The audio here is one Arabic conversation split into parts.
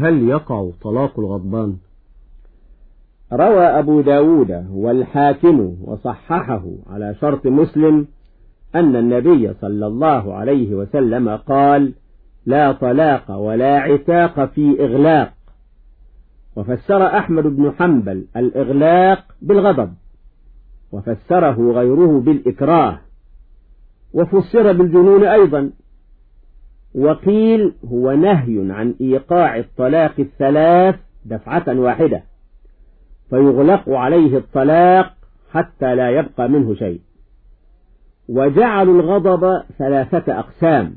هل يقع طلاق الغضبان؟ روى أبو داود والحاكم وصححه على شرط مسلم أن النبي صلى الله عليه وسلم قال لا طلاق ولا عتاق في إغلاق وفسر أحمد بن حنبل الإغلاق بالغضب وفسره غيره بالإكراه وفسر بالجنون أيضا. وقيل هو نهي عن إيقاع الطلاق الثلاث دفعة واحدة فيغلق عليه الطلاق حتى لا يبقى منه شيء. وجعلوا الغضب ثلاثة أقسام.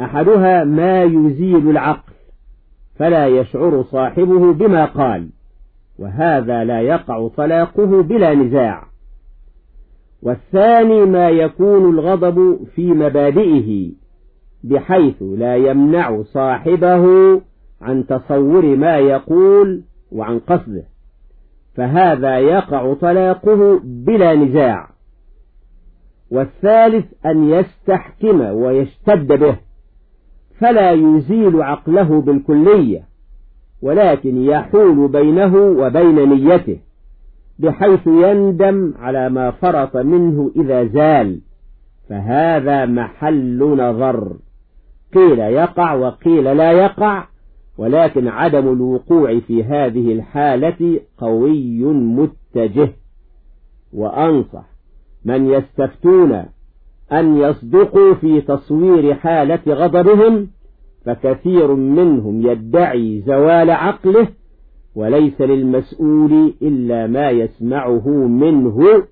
أحدها ما يزيل العقل فلا يشعر صاحبه بما قال وهذا لا يقع طلاقه بلا نزاع. والثاني ما يكون الغضب في مبادئه بحيث لا يمنع صاحبه عن تصور ما يقول وعن قصده. فهذا يقع طلاقه بلا نزاع. والثالث أن يستحكم ويشتد به. فلا يزيل عقله بالكلية ولكن يحول بينه وبين نيته بحيث يندم على ما فرط منه إذا زال. فهذا محل نظر. قيل يقع وقيل لا يقع ولكن عدم الوقوع في هذه الحالة قوي متجه. وأنصح من يستفتون أن يصدقوا في تصوير حالة غضبهم فكثير منهم يدعي زوال عقله وليس للمسؤول إلا ما يسمعه منه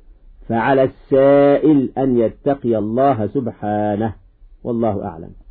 فعلى السائل أن يتقي الله سبحانه. والله أعلم.